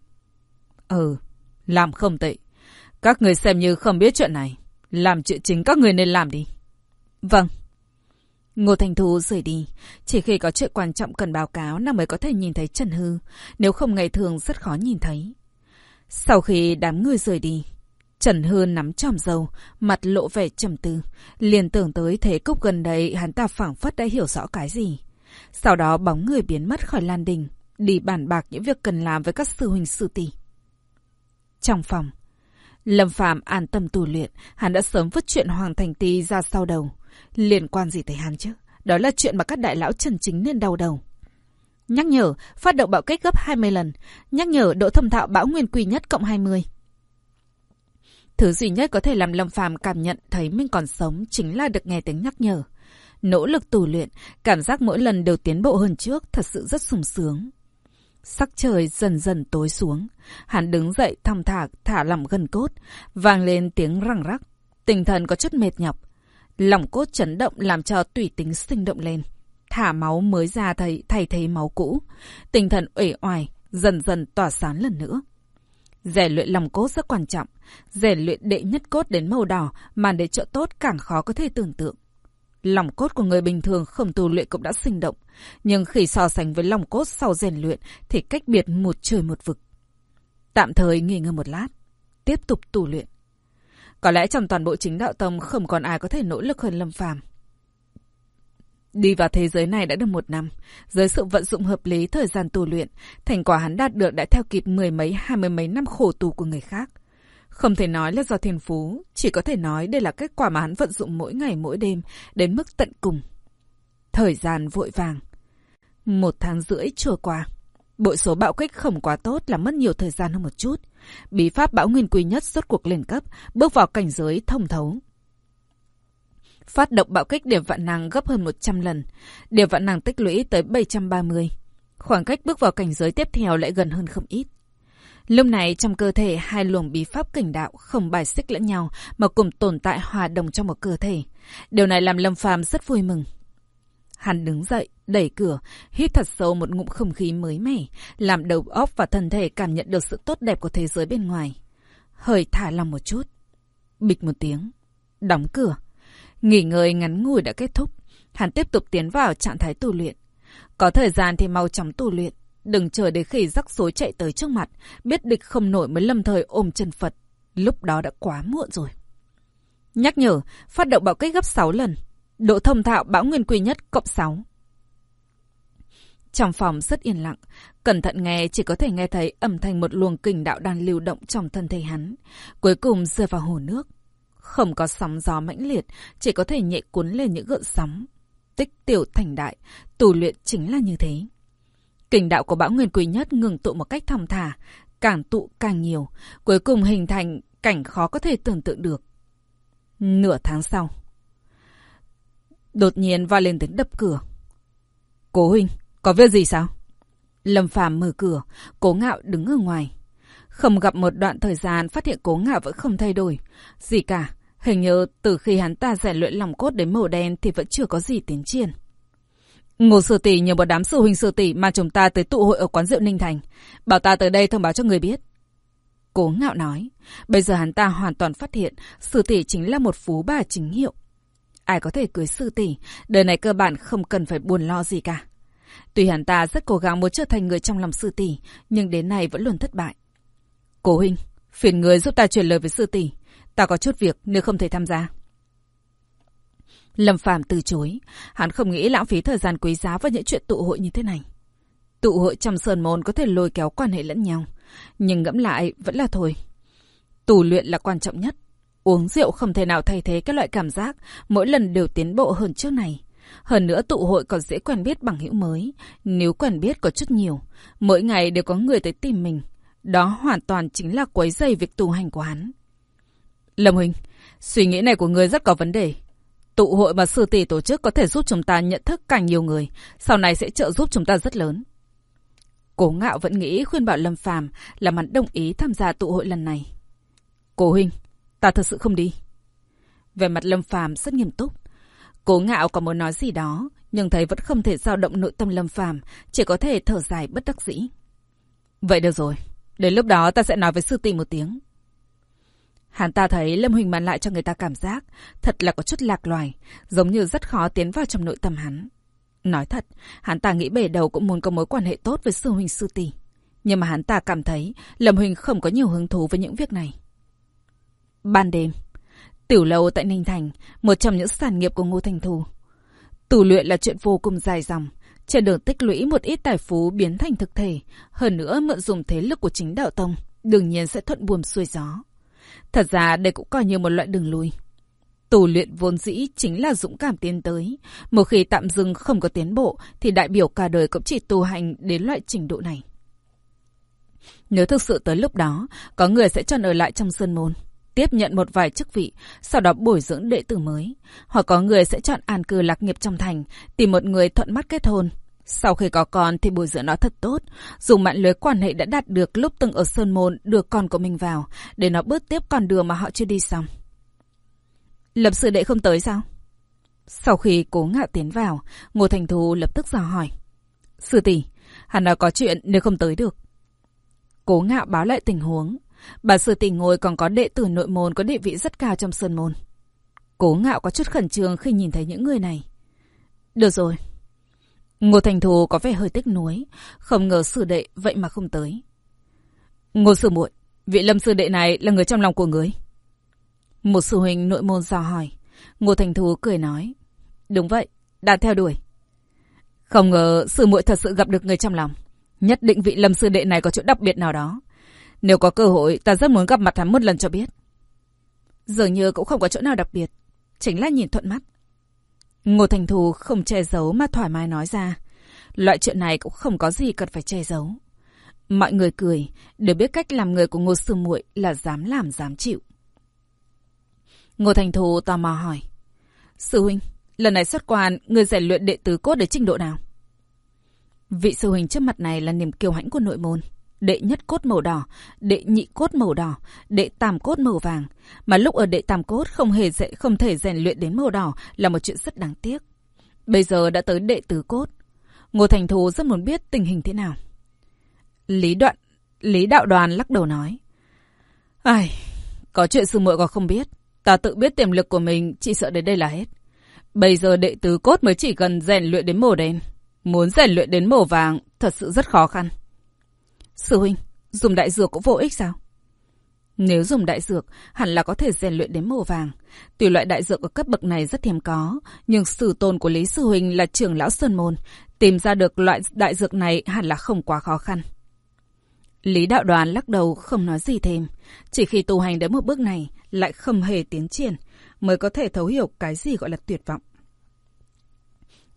Ừ, làm không tệ. Các người xem như không biết chuyện này. Làm chuyện chính các người nên làm đi. Vâng. Ngô Thành Thù rời đi. Chỉ khi có chuyện quan trọng cần báo cáo nàng mới có thể nhìn thấy Trần Hư. Nếu không ngày thường rất khó nhìn thấy. Sau khi đám người rời đi, Trần Hư nắm tròm dầu, mặt lộ vẻ trầm tư. Liền tưởng tới thế cốc gần đây hắn ta phảng phất đã hiểu rõ cái gì. Sau đó bóng người biến mất khỏi lan đình, đi bàn bạc những việc cần làm với các sư huynh sư tỷ. Trong phòng, Lâm Phạm an tâm tu luyện, hắn đã sớm vứt chuyện Hoàng Thành Ti ra sau đầu. Liên quan gì tới hắn chứ? Đó là chuyện mà các đại lão trần chính nên đau đầu. Nhắc nhở, phát động bạo kích gấp 20 lần. Nhắc nhở độ thâm thạo bão nguyên quy nhất cộng 20. Thứ duy nhất có thể làm Lâm Phàm cảm nhận thấy mình còn sống chính là được nghe tiếng nhắc nhở. Nỗ lực tù luyện, cảm giác mỗi lần đều tiến bộ hơn trước, thật sự rất sung sướng. Sắc trời dần dần tối xuống, hắn đứng dậy thong thả thả lỏng gần cốt, vang lên tiếng răng rắc, tinh thần có chút mệt nhọc. Lòng cốt chấn động làm cho tùy tính sinh động lên. Thả máu mới ra thấy thay thế máu cũ, tinh thần uể oải dần dần tỏa sáng lần nữa. Rèn luyện lòng cốt rất quan trọng. Rèn luyện đệ nhất cốt đến màu đỏ mà để trợ tốt càng khó có thể tưởng tượng. Lòng cốt của người bình thường không tu luyện cũng đã sinh động. Nhưng khi so sánh với lòng cốt sau rèn luyện thì cách biệt một trời một vực. Tạm thời nghỉ ngơi một lát. Tiếp tục tu luyện. Có lẽ trong toàn bộ chính đạo tông không còn ai có thể nỗ lực hơn Lâm Phàm. Đi vào thế giới này đã được một năm, dưới sự vận dụng hợp lý thời gian tu luyện, thành quả hắn đạt được đã theo kịp mười mấy hai mươi mấy năm khổ tù của người khác. Không thể nói là do thiên phú, chỉ có thể nói đây là kết quả mà hắn vận dụng mỗi ngày mỗi đêm, đến mức tận cùng. Thời gian vội vàng. Một tháng rưỡi trôi qua. Bội số bạo kích không quá tốt là mất nhiều thời gian hơn một chút. Bí pháp bão nguyên quý nhất rốt cuộc lên cấp, bước vào cảnh giới thông thấu. Phát động bạo kích điểm vạn năng gấp hơn 100 lần. Điểm vạn năng tích lũy tới 730. Khoảng cách bước vào cảnh giới tiếp theo lại gần hơn không ít. Lúc này trong cơ thể hai luồng bí pháp cảnh đạo không bài xích lẫn nhau mà cùng tồn tại hòa đồng trong một cơ thể. Điều này làm Lâm Phàm rất vui mừng. Hắn đứng dậy, đẩy cửa, hít thật sâu một ngụm không khí mới mẻ, làm đầu óc và thân thể cảm nhận được sự tốt đẹp của thế giới bên ngoài. Hơi thả lòng một chút. Bịch một tiếng. Đóng cửa. Nghỉ ngơi ngắn ngủi đã kết thúc. Hắn tiếp tục tiến vào trạng thái tu luyện. Có thời gian thì mau chóng tu luyện. Đừng chờ đến khi rắc rối chạy tới trước mặt. Biết địch không nổi mới lâm thời ôm chân Phật. Lúc đó đã quá muộn rồi. Nhắc nhở, phát động bạo kích gấp 6 lần. Độ thông thạo bão nguyên quy nhất cộng 6. Trong phòng rất yên lặng, cẩn thận nghe chỉ có thể nghe thấy âm thanh một luồng kình đạo đang lưu động trong thân thể hắn. Cuối cùng rơi vào hồ nước. Không có sóng gió mãnh liệt, chỉ có thể nhẹ cuốn lên những gợn sóng. Tích tiểu thành đại, tù luyện chính là như thế. Kình đạo của bão nguyên quý nhất ngừng tụ một cách thong thả, càng tụ càng nhiều, cuối cùng hình thành cảnh khó có thể tưởng tượng được. Nửa tháng sau, đột nhiên va lên tiếng đập cửa. Cố huynh, có việc gì sao? Lâm Phàm mở cửa, cố ngạo đứng ở ngoài. Không gặp một đoạn thời gian phát hiện cố ngạo vẫn không thay đổi. Gì cả, hình như từ khi hắn ta rèn luyện lòng cốt đến màu đen thì vẫn chưa có gì tiến triển. Ngô sư tỷ nhờ một đám sư huynh sư tỷ mà chúng ta tới tụ hội ở quán rượu Ninh Thành. Bảo ta tới đây thông báo cho người biết. Cố ngạo nói. Bây giờ hắn ta hoàn toàn phát hiện sư tỷ chính là một phú bà chính hiệu. Ai có thể cưới sư tỷ, đời này cơ bản không cần phải buồn lo gì cả. Tuy hắn ta rất cố gắng muốn trở thành người trong lòng sư tỷ, nhưng đến nay vẫn luôn thất bại. Cố huynh, phiền người giúp ta truyền lời với sư tỷ. Ta có chút việc nếu không thể tham gia. Lâm Phàm từ chối. Hắn không nghĩ lãng phí thời gian quý giá vào những chuyện tụ hội như thế này. Tụ hội trong sơn môn có thể lôi kéo quan hệ lẫn nhau. Nhưng ngẫm lại vẫn là thôi. Tù luyện là quan trọng nhất. Uống rượu không thể nào thay thế cái loại cảm giác mỗi lần đều tiến bộ hơn trước này. Hơn nữa tụ hội còn dễ quen biết bằng hữu mới. Nếu quen biết có chút nhiều, mỗi ngày đều có người tới tìm mình. Đó hoàn toàn chính là quấy dày việc tu hành của hắn. Lâm Huỳnh, suy nghĩ này của người rất có vấn đề. Tụ hội mà sư tỷ tổ chức có thể giúp chúng ta nhận thức càng nhiều người, sau này sẽ trợ giúp chúng ta rất lớn. Cố ngạo vẫn nghĩ khuyên bảo Lâm Phàm là hắn đồng ý tham gia tụ hội lần này. Cố huynh, ta thật sự không đi. Về mặt Lâm Phàm rất nghiêm túc. Cố ngạo còn muốn nói gì đó, nhưng thấy vẫn không thể dao động nội tâm Lâm Phàm, chỉ có thể thở dài bất đắc dĩ. Vậy được rồi, đến lúc đó ta sẽ nói với sư tỷ một tiếng. Hắn ta thấy Lâm Huỳnh mang lại cho người ta cảm giác thật là có chút lạc loài, giống như rất khó tiến vào trong nội tâm hắn. Nói thật, hắn ta nghĩ bể đầu cũng muốn có mối quan hệ tốt với sư huynh sư tỷ. Nhưng mà hắn ta cảm thấy Lâm Huỳnh không có nhiều hứng thú với những việc này. Ban đêm, tiểu lâu tại Ninh Thành, một trong những sản nghiệp của Ngô Thành Thù. Tù luyện là chuyện vô cùng dài dòng. Trên đường tích lũy một ít tài phú biến thành thực thể, hơn nữa mượn dùng thế lực của chính đạo tông, đương nhiên sẽ thuận buồm xuôi gió. Thật ra đây cũng coi như một loại đường lui. Tù luyện vốn dĩ chính là dũng cảm tiến tới. Một khi tạm dừng không có tiến bộ thì đại biểu cả đời cũng chỉ tu hành đến loại trình độ này. Nếu thực sự tới lúc đó, có người sẽ chọn ở lại trong sơn môn, tiếp nhận một vài chức vị, sau đó bồi dưỡng đệ tử mới. Hoặc có người sẽ chọn an cư lạc nghiệp trong thành, tìm một người thuận mắt kết hôn. Sau khi có con thì bồi dưỡng nó thật tốt, dùng mạng lưới quan hệ đã đạt được lúc từng ở Sơn Môn đưa con của mình vào, để nó bước tiếp con đường mà họ chưa đi xong. Lập sư đệ không tới sao? Sau khi cố ngạo tiến vào, Ngô Thành Thu lập tức dò hỏi. Sư tỷ, hắn nói có chuyện nếu không tới được. Cố ngạo báo lại tình huống. Bà sư tỷ ngồi còn có đệ tử nội môn có địa vị rất cao trong sơn môn. Cố ngạo có chút khẩn trương khi nhìn thấy những người này. Được rồi. Ngô Thành Thù có vẻ hơi tiếc nuối, không ngờ sư đệ vậy mà không tới. Ngô sư muội, vị lâm sư đệ này là người trong lòng của người. Một sư huynh nội môn dò hỏi. Ngô Thành Thù cười nói. Đúng vậy, đã theo đuổi. Không ngờ sư muội thật sự gặp được người trong lòng. Nhất định vị lâm sư đệ này có chỗ đặc biệt nào đó. Nếu có cơ hội, ta rất muốn gặp mặt hắn một lần cho biết. Dường như cũng không có chỗ nào đặc biệt. Chính là nhìn thuận mắt. Ngô Thành Thù không che giấu mà thoải mái nói ra. Loại chuyện này cũng không có gì cần phải che giấu. Mọi người cười, đều biết cách làm người của Ngô Sư muội là dám làm dám chịu. Ngô Thành Thù tò mò hỏi. Sư huynh, lần này xuất quan, người rèn luyện đệ tứ cốt đến trình độ nào? Vị sư huynh trước mặt này là niềm kiêu hãnh của nội môn. Đệ nhất cốt màu đỏ, đệ nhị cốt màu đỏ, đệ tam cốt màu vàng. Mà lúc ở đệ tam cốt không hề dễ, không thể rèn luyện đến màu đỏ là một chuyện rất đáng tiếc. Bây giờ đã tới đệ tứ cốt. Ngô Thành Thù rất muốn biết tình hình thế nào. Lý đoạn, Lý đạo đoàn lắc đầu nói. Ai, có chuyện sư muội còn không biết. Ta tự biết tiềm lực của mình, chỉ sợ đến đây là hết. Bây giờ đệ tứ cốt mới chỉ cần rèn luyện đến màu đen. Muốn rèn luyện đến màu vàng, thật sự rất khó khăn. Sư huynh, dùng đại dược cũng vô ích sao? Nếu dùng đại dược, hẳn là có thể rèn luyện đến màu vàng. Tuy loại đại dược ở cấp bậc này rất hiếm có, nhưng sử tôn của Lý Sư Huynh là trưởng lão Sơn Môn. Tìm ra được loại đại dược này hẳn là không quá khó khăn. Lý đạo đoàn lắc đầu không nói gì thêm. Chỉ khi tu hành đến một bước này, lại không hề tiến triển, mới có thể thấu hiểu cái gì gọi là tuyệt vọng.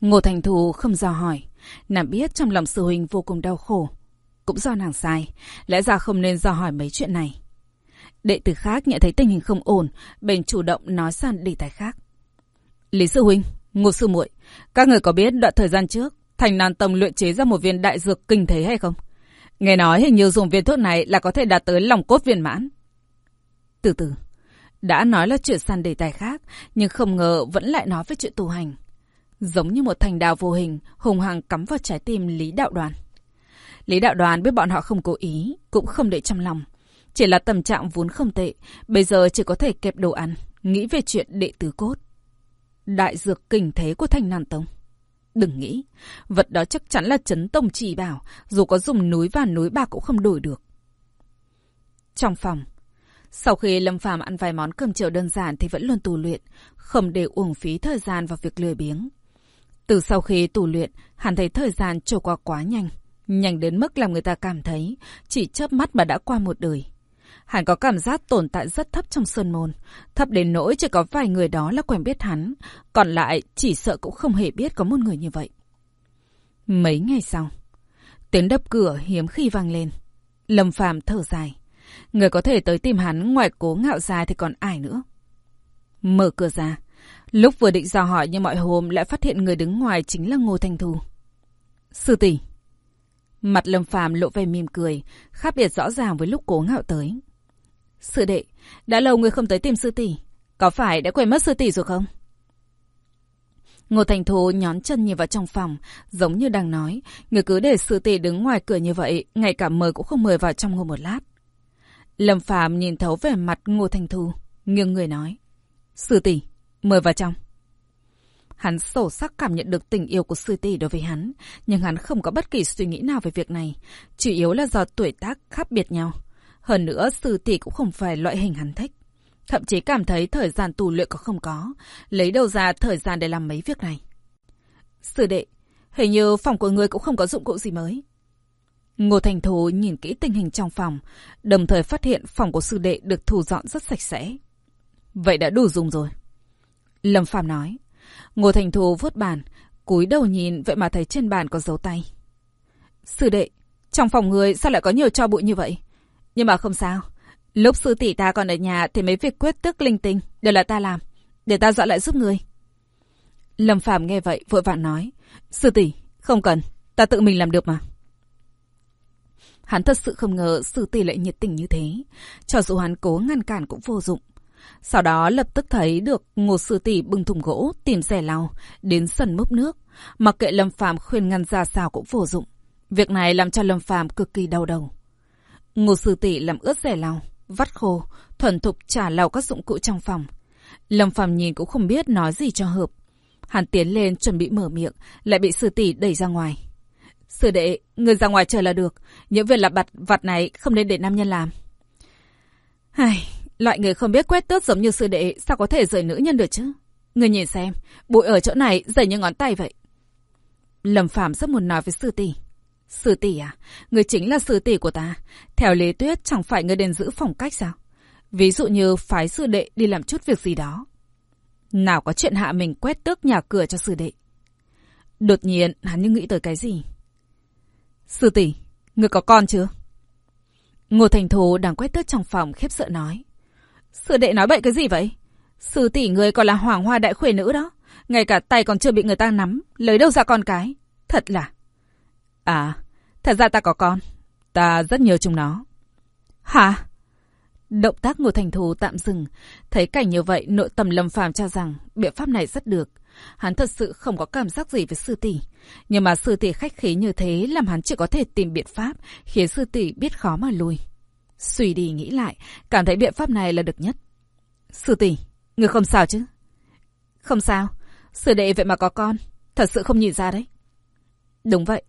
Ngô Thành Thù không dò hỏi. Nàng biết trong lòng sư huynh vô cùng đau khổ. Cũng do nàng sai, lẽ ra không nên do hỏi mấy chuyện này. Đệ tử khác nhận thấy tình hình không ổn, bèn chủ động nói sang đề tài khác. Lý sư huynh, Ngô sư muội, các người có biết đoạn thời gian trước, Thành Nan Tông luyện chế ra một viên đại dược kinh thế hay không? Nghe nói hình như dùng viên thuốc này là có thể đạt tới lòng cốt viên mãn. Từ từ, đã nói là chuyện sang đề tài khác, nhưng không ngờ vẫn lại nói về chuyện tu hành. Giống như một thành đào vô hình, hùng hằng cắm vào trái tim Lý Đạo Đoàn. Lý Đạo Đoàn biết bọn họ không cố ý, cũng không để trong lòng. Chỉ là tâm trạng vốn không tệ, bây giờ chỉ có thể kẹp đồ ăn, nghĩ về chuyện đệ tứ cốt. Đại dược kinh thế của Thanh nan Tông. Đừng nghĩ, vật đó chắc chắn là chấn tông chỉ bảo, dù có dùng núi và núi bạc cũng không đổi được. Trong phòng, sau khi Lâm Phàm ăn vài món cơm chiều đơn giản thì vẫn luôn tù luyện, không để uổng phí thời gian vào việc lười biếng. Từ sau khi tù luyện, hắn thấy thời gian trôi qua quá nhanh, nhanh đến mức làm người ta cảm thấy chỉ chớp mắt mà đã qua một đời. Hắn có cảm giác tồn tại rất thấp trong sơn môn, thấp đến nỗi chỉ có vài người đó là quen biết hắn, còn lại chỉ sợ cũng không hề biết có một người như vậy. Mấy ngày sau, tiếng đập cửa hiếm khi vang lên. Lâm Phàm thở dài. Người có thể tới tìm hắn ngoài cố ngạo dài thì còn ai nữa. Mở cửa ra. Lúc vừa định dò hỏi như mọi hôm lại phát hiện người đứng ngoài chính là Ngô Thanh Thu. Sư tỷ. Mặt Lâm Phàm lộ vẻ mỉm cười, khác biệt rõ ràng với lúc cố ngạo tới. Sư đệ, đã lâu người không tới tìm sư tỷ, có phải đã quên mất sư tỷ rồi không? Ngô Thành Thu nhón chân nhìn vào trong phòng, giống như đang nói, người cứ để sư tỷ đứng ngoài cửa như vậy, ngay cả mời cũng không mời vào trong ngồi một lát. Lâm Phàm nhìn thấu về mặt Ngô Thành Thu, nghiêng người nói. Sư tỷ, mời vào trong. Hắn sổ sắc cảm nhận được tình yêu của sư tỷ đối với hắn, nhưng hắn không có bất kỳ suy nghĩ nào về việc này, chủ yếu là do tuổi tác khác biệt nhau. Hơn nữa, sư tỷ cũng không phải loại hình hắn thích. Thậm chí cảm thấy thời gian tù luyện có không có, lấy đâu ra thời gian để làm mấy việc này. Sư đệ, hình như phòng của người cũng không có dụng cụ gì mới. Ngô Thành Thú nhìn kỹ tình hình trong phòng, đồng thời phát hiện phòng của sư đệ được thu dọn rất sạch sẽ. Vậy đã đủ dùng rồi. Lâm Phàm nói. Ngô Thành Thu vuốt bàn, cúi đầu nhìn vậy mà thấy trên bàn có dấu tay. Sư đệ, trong phòng người sao lại có nhiều cho bụi như vậy? Nhưng mà không sao. Lúc sư tỷ ta còn ở nhà thì mấy việc quyết tức linh tinh đều là ta làm. Để ta dọn lại giúp người. Lâm Phàm nghe vậy vội vàng nói. Sư tỷ, không cần. Ta tự mình làm được mà. Hắn thật sự không ngờ sư tỷ lại nhiệt tình như thế. Cho dù hắn cố ngăn cản cũng vô dụng. Sau đó lập tức thấy được ngô sư tỷ bưng thùng gỗ, tìm rẻ lau, đến sân múc nước. Mặc kệ Lâm Phàm khuyên ngăn ra sao cũng vô dụng. Việc này làm cho Lâm Phàm cực kỳ đau đầu. Ngô sư tỷ làm ướt rẻ lau, vắt khô, thuần thục trả lau các dụng cụ trong phòng. Lâm Phàm nhìn cũng không biết nói gì cho hợp. Hắn tiến lên chuẩn bị mở miệng, lại bị sư tỷ đẩy ra ngoài. Sư đệ, người ra ngoài chờ là được. Những việc lặt vặt vặt này không nên để nam nhân làm. Ai, loại người không biết quét tước giống như sư đệ sao có thể rời nữ nhân được chứ? Người nhìn xem, bụi ở chỗ này dày như ngón tay vậy. Lâm Phạm rất muốn nói với sư tỷ. Sư tỷ à, người chính là sư tỷ của ta. Theo lý tuyết chẳng phải người đền giữ phòng cách sao? Ví dụ như phái sư đệ đi làm chút việc gì đó. Nào có chuyện hạ mình quét tước nhà cửa cho sư đệ. Đột nhiên, hắn như nghĩ tới cái gì? Sư tỷ, người có con chưa? Ngô Thành Thù đang quét tước trong phòng khiếp sợ nói. Sư đệ nói bậy cái gì vậy? Sư tỷ người còn là hoàng hoa đại khuê nữ đó. Ngay cả tay còn chưa bị người ta nắm, lấy đâu ra con cái. Thật là... À, thật ra ta có con. Ta rất nhớ chúng nó. Hả? Động tác Ngô Thành thù tạm dừng. Thấy cảnh như vậy, nội tâm lâm phàm cho rằng biện pháp này rất được. Hắn thật sự không có cảm giác gì với sư tỷ. Nhưng mà sư tỷ khách khí như thế làm hắn chỉ có thể tìm biện pháp khiến sư tỷ biết khó mà lui. Suy đi nghĩ lại, cảm thấy biện pháp này là được nhất. Sư tỷ, người không sao chứ? Không sao, sư đệ vậy mà có con, thật sự không nhìn ra đấy. Đúng vậy,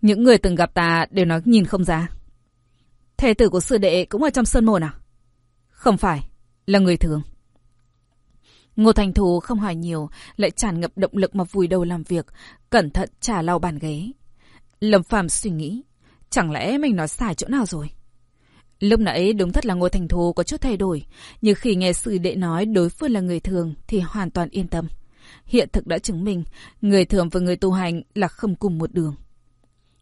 những người từng gặp ta đều nói nhìn không ra. thê tử của sư đệ cũng ở trong sơn môn à? Không phải, là người thường. Ngô Thành Thù không hỏi nhiều, lại tràn ngập động lực mà vùi đầu làm việc, cẩn thận trả lau bàn ghế. Lâm Phàm suy nghĩ, chẳng lẽ mình nói sai chỗ nào rồi? Lúc nãy đúng thật là Ngô Thành Thù có chút thay đổi, nhưng khi nghe sư đệ nói đối phương là người thường thì hoàn toàn yên tâm. Hiện thực đã chứng minh, người thường và người tu hành là không cùng một đường.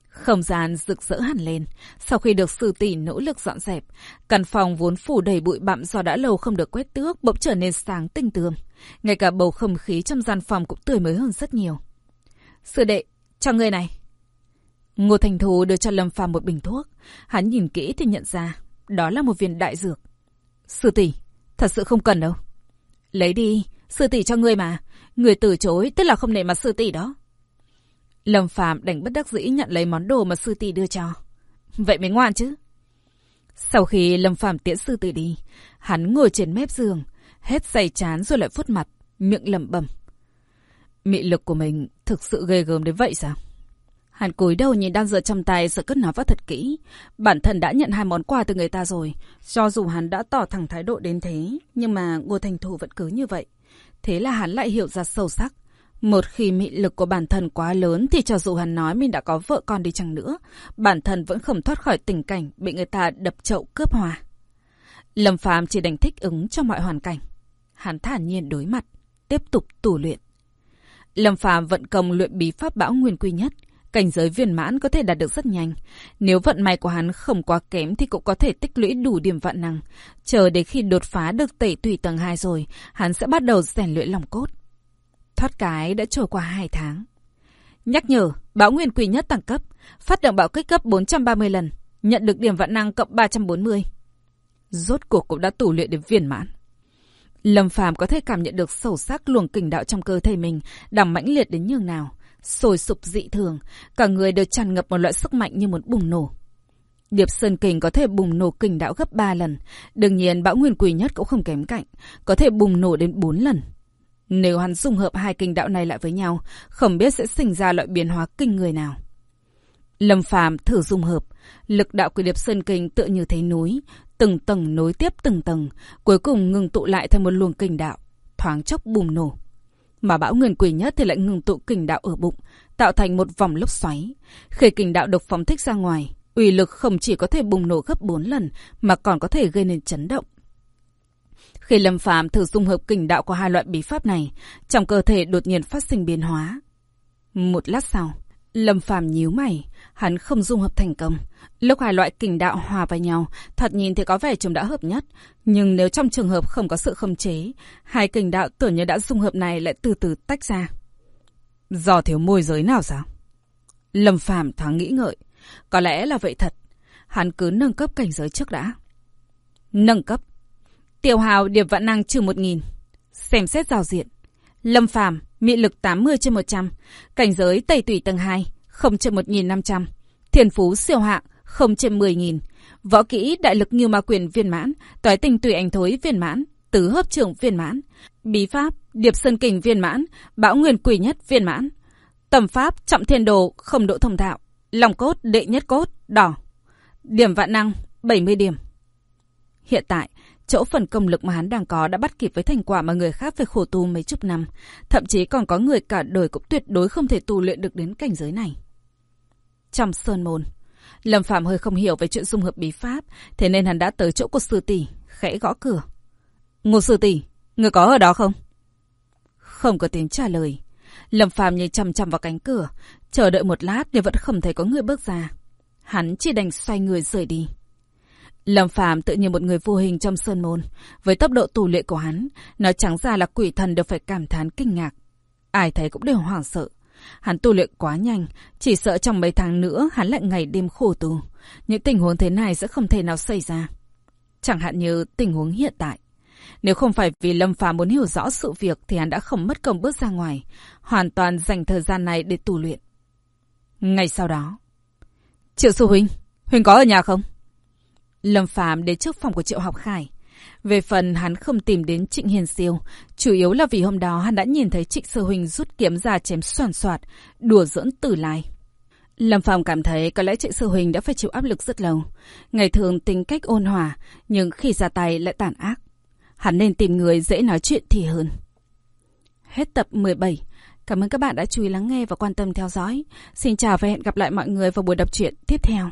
Không gian rực rỡ hẳn lên, sau khi được sư tỷ nỗ lực dọn dẹp, căn phòng vốn phủ đầy bụi bặm do đã lâu không được quét tước bỗng trở nên sáng tinh tường. Ngay cả bầu không khí trong gian phòng cũng tươi mới hơn rất nhiều. Sư đệ, cho người này. Ngô Thành Thù đưa cho Lâm Phàm một bình thuốc. Hắn nhìn kỹ thì nhận ra, đó là một viên đại dược. Sư tỷ, thật sự không cần đâu. Lấy đi, sư tỷ cho ngươi mà. Người từ chối tức là không nể mặt sư tỷ đó. Lâm Phạm đành bất đắc dĩ nhận lấy món đồ mà sư tỷ đưa cho. Vậy mới ngoan chứ. Sau khi Lâm Phạm tiễn sư tỷ đi, hắn ngồi trên mép giường, hết say chán rồi lại phút mặt, miệng lẩm bẩm. Mị lực của mình thực sự ghê gớm đến vậy sao? Hắn cúi đầu nhìn đang dựa trong tay sợ cất nó vào thật kỹ. Bản thân đã nhận hai món quà từ người ta rồi. Cho dù hắn đã tỏ thẳng thái độ đến thế, nhưng mà Ngô Thành Thủ vẫn cứ như vậy. Thế là hắn lại hiểu ra sâu sắc. Một khi mị lực của bản thân quá lớn thì cho dù hắn nói mình đã có vợ con đi chăng nữa, bản thân vẫn không thoát khỏi tình cảnh bị người ta đập chậu cướp hòa. Lâm Phàm chỉ đành thích ứng cho mọi hoàn cảnh. Hắn thản nhiên đối mặt, tiếp tục tù luyện. Lâm Phàm vận công luyện bí pháp bão nguyên quy nhất, cảnh giới viên mãn có thể đạt được rất nhanh. Nếu vận may của hắn không quá kém thì cũng có thể tích lũy đủ điểm vận năng. Chờ đến khi đột phá được tẩy tùy tầng 2 rồi, hắn sẽ bắt đầu rèn luyện lòng cốt. Thoát cái đã trôi qua 2 tháng. Nhắc nhở, bão nguyên quỷ nhất tăng cấp, phát động bão kích cấp 430 lần, nhận được điểm vận năng cộng 340. Rốt cuộc cũng đã tủ luyện đến viên mãn. Lâm Phàm có thể cảm nhận được sâu sắc luồng kình đạo trong cơ thể mình đang mãnh liệt đến nhường nào, sôi sục dị thường, cả người đều tràn ngập một loại sức mạnh như muốn bùng nổ. Điệp Sơn Kình có thể bùng nổ kình đạo gấp 3 lần, đương nhiên bão nguyên quỷ nhất cũng không kém cạnh, có thể bùng nổ đến 4 lần. Nếu hắn dung hợp hai kinh đạo này lại với nhau, không biết sẽ sinh ra loại biến hóa kinh người nào. Lâm Phàm thử dung hợp, lực đạo của Điệp Sơn Kinh tựa như thấy núi, từng tầng nối tiếp từng tầng, cuối cùng ngừng tụ lại thành một luồng kinh đạo, thoáng chốc bùng nổ. Mà bão nguyên quỷ nhất thì lại ngừng tụ kình đạo ở bụng, tạo thành một vòng lốc xoáy. Khi kình đạo độc phóng thích ra ngoài, uy lực không chỉ có thể bùng nổ gấp 4 lần, mà còn có thể gây nên chấn động. Khi Lâm Phàm thử dung hợp kình đạo của hai loại bí pháp này, trong cơ thể đột nhiên phát sinh biến hóa. Một lát sau, Lâm Phàm nhíu mày, hắn không dung hợp thành công. Lúc hai loại kình đạo hòa vào nhau, thật nhìn thì có vẻ chúng đã hợp nhất, nhưng nếu trong trường hợp không có sự khống chế, hai kình đạo tưởng như đã dung hợp này lại từ từ tách ra. Do thiếu môi giới nào sao? Lâm Phàm thoáng nghĩ ngợi, có lẽ là vậy thật. Hắn cứ nâng cấp cảnh giới trước đã. Nâng cấp Tiểu hào điệp vận năng trừ 1.000. Xem xét giao diện. Lâm phàm, mị lực 80 trên 100. Cảnh giới Tây tủy tầng 2, 0 trên 1.500. Thiền phú siêu hạng, 0 trên 10.000. Võ kỹ đại lực như ma quyền viên mãn, toái tình tùy ảnh thối viên mãn, tứ hấp trưởng viên mãn. Bí pháp, điệp sơn kình viên mãn, bão nguyên quỷ nhất viên mãn. Tầm pháp, trọng thiên đồ, không độ thông thạo. Lòng cốt, đệ nhất cốt, đỏ. Điểm vạn năng, 70 điểm. Hiện tại, Chỗ phần công lực mà hắn đang có đã bắt kịp với thành quả mà người khác phải khổ tu mấy chục năm. Thậm chí còn có người cả đời cũng tuyệt đối không thể tu luyện được đến cảnh giới này. Trong sơn môn, Lâm Phạm hơi không hiểu về chuyện dung hợp bí pháp, thế nên hắn đã tới chỗ của sư tỷ, khẽ gõ cửa. Ngô sư tỷ, người có ở đó không? Không có tiếng trả lời. Lâm Phạm nhìn chằm chằm vào cánh cửa, chờ đợi một lát nhưng vẫn không thấy có người bước ra. Hắn chỉ đành xoay người rời đi. Lâm Phàm tự như một người vô hình trong sơn môn, với tốc độ tù luyện của hắn, nó chẳng ra là quỷ thần đều phải cảm thán kinh ngạc. Ai thấy cũng đều hoảng sợ. Hắn tu luyện quá nhanh, chỉ sợ trong mấy tháng nữa hắn lại ngày đêm khổ tù. Những tình huống thế này sẽ không thể nào xảy ra. Chẳng hạn như tình huống hiện tại. Nếu không phải vì Lâm Phàm muốn hiểu rõ sự việc thì hắn đã không mất công bước ra ngoài, hoàn toàn dành thời gian này để tu luyện. Ngày sau đó, Triệu Sư Huynh, Huynh có ở nhà không? Lâm Phạm đến trước phòng của Triệu Học Khải. Về phần hắn không tìm đến Trịnh Hiền Siêu, chủ yếu là vì hôm đó hắn đã nhìn thấy Trịnh Sơ Huỳnh rút kiếm ra chém soàn soạt, đùa giỡn tử lai. Lâm Phạm cảm thấy có lẽ Trịnh Sơ Huỳnh đã phải chịu áp lực rất lâu. Ngày thường tính cách ôn hòa, nhưng khi ra tay lại tàn ác. Hắn nên tìm người dễ nói chuyện thì hơn. Hết tập 17. Cảm ơn các bạn đã chú ý lắng nghe và quan tâm theo dõi. Xin chào và hẹn gặp lại mọi người vào buổi đọc truyện tiếp theo.